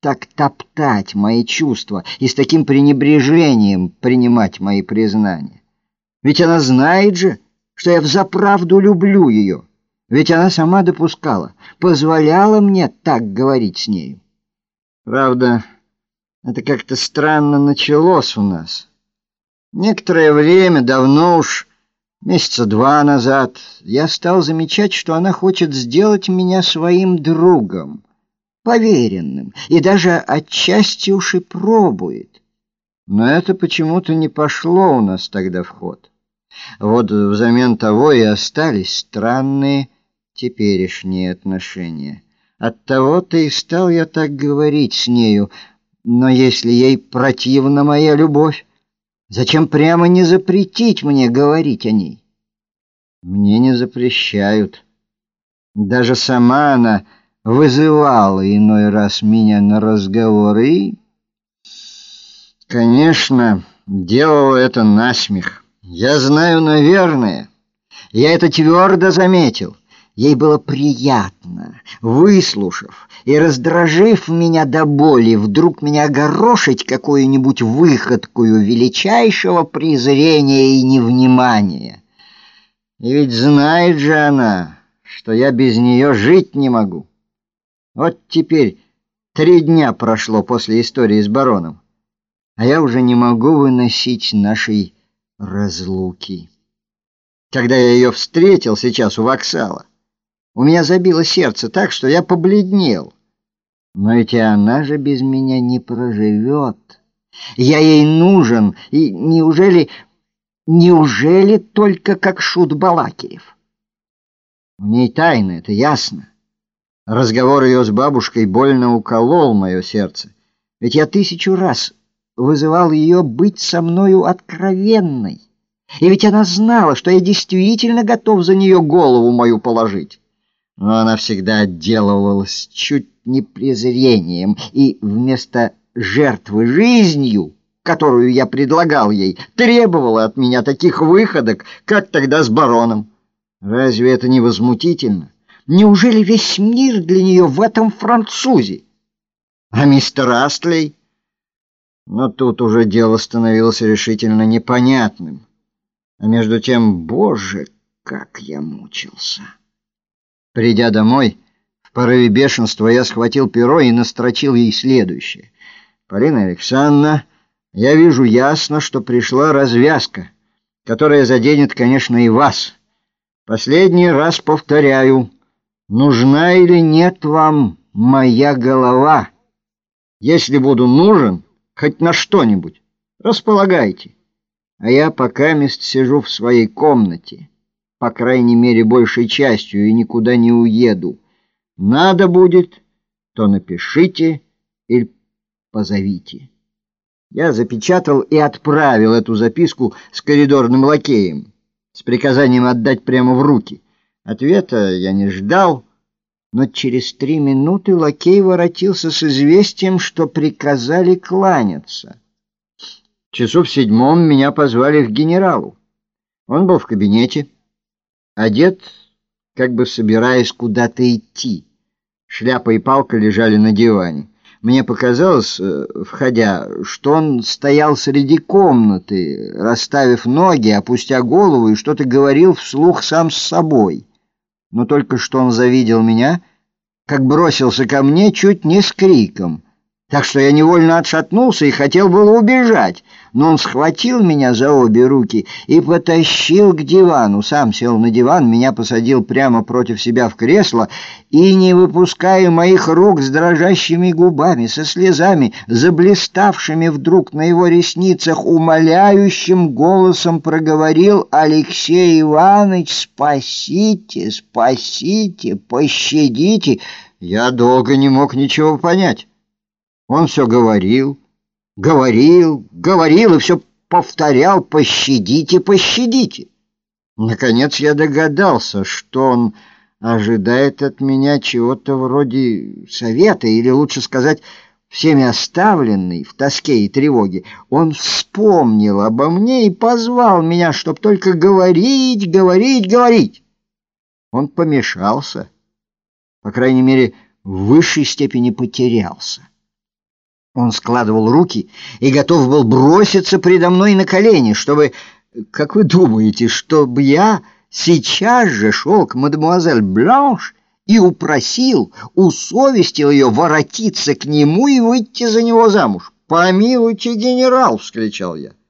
так топтать мои чувства и с таким пренебрежением принимать мои признания? Ведь она знает же, что я взаправду люблю ее. Ведь она сама допускала, позволяла мне так говорить с нею. Правда, это как-то странно началось у нас. Некоторое время, давно уж, месяца два назад, я стал замечать, что она хочет сделать меня своим другом, поверенным, и даже отчасти уж и пробует. Но это почему-то не пошло у нас тогда в ход. Вот взамен того и остались странные теперешние отношения. Оттого-то и стал я так говорить с нею, но если ей противна моя любовь, зачем прямо не запретить мне говорить о ней? Мне не запрещают. Даже сама она вызывала иной раз меня на разговоры и, конечно, делала это насмех. Я знаю, наверное, я это твердо заметил. Ей было приятно, выслушав и раздражив меня до боли, вдруг меня огорошить какую-нибудь выходкую величайшего презрения и невнимания. И ведь знает же она, что я без нее жить не могу. Вот теперь три дня прошло после истории с бароном, а я уже не могу выносить нашей разлуки. Когда я ее встретил сейчас у вокзала, у меня забило сердце так, что я побледнел. Но ведь и она же без меня не проживет. Я ей нужен, и неужели... Неужели только как шут Балакиев? У ней тайна, это ясно. Разговор ее с бабушкой больно уколол мое сердце. Ведь я тысячу раз вызывал ее быть со мною откровенной. И ведь она знала, что я действительно готов за нее голову мою положить но она всегда отделывалась чуть не презрением, и вместо жертвы жизнью, которую я предлагал ей, требовала от меня таких выходок, как тогда с бароном. Разве это не возмутительно? Неужели весь мир для нее в этом французе? А мистер Астлей? Но тут уже дело становилось решительно непонятным. А между тем, боже, как я мучился! Придя домой, в порыве бешенства я схватил перо и настрочил ей следующее. «Полина Александровна, я вижу ясно, что пришла развязка, которая заденет, конечно, и вас. Последний раз повторяю, нужна или нет вам моя голова? Если буду нужен, хоть на что-нибудь, располагайте. А я пока мест сижу в своей комнате» по крайней мере, большей частью, и никуда не уеду. Надо будет, то напишите или позовите. Я запечатал и отправил эту записку с коридорным лакеем, с приказанием отдать прямо в руки. Ответа я не ждал, но через три минуты лакей воротился с известием, что приказали кланяться. Часов седьмом меня позвали к генералу. Он был в кабинете одет, как бы собираясь куда-то идти. Шляпа и палка лежали на диване. Мне показалось, э, входя, что он стоял среди комнаты, расставив ноги, опустя голову и что-то говорил вслух сам с собой. Но только что он завидел меня, как бросился ко мне чуть не с криком — так что я невольно отшатнулся и хотел было убежать, но он схватил меня за обе руки и потащил к дивану. Сам сел на диван, меня посадил прямо против себя в кресло и, не выпуская моих рук с дрожащими губами, со слезами, заблиставшими вдруг на его ресницах, умоляющим голосом проговорил Алексей Иванович «Спасите, спасите, пощадите!» Я долго не мог ничего понять. Он все говорил, говорил, говорил и все повторял «пощадите, пощадите». Наконец я догадался, что он ожидает от меня чего-то вроде совета, или лучше сказать, всеми оставленный в тоске и тревоге. Он вспомнил обо мне и позвал меня, чтоб только говорить, говорить, говорить. Он помешался, по крайней мере, в высшей степени потерялся. Он складывал руки и готов был броситься предо мной на колени, чтобы... Как вы думаете, чтобы я сейчас же шел к мадемуазель Бланш и упросил, усовестил ее воротиться к нему и выйти за него замуж? «Помилуйте, генерал!» — вскричал я.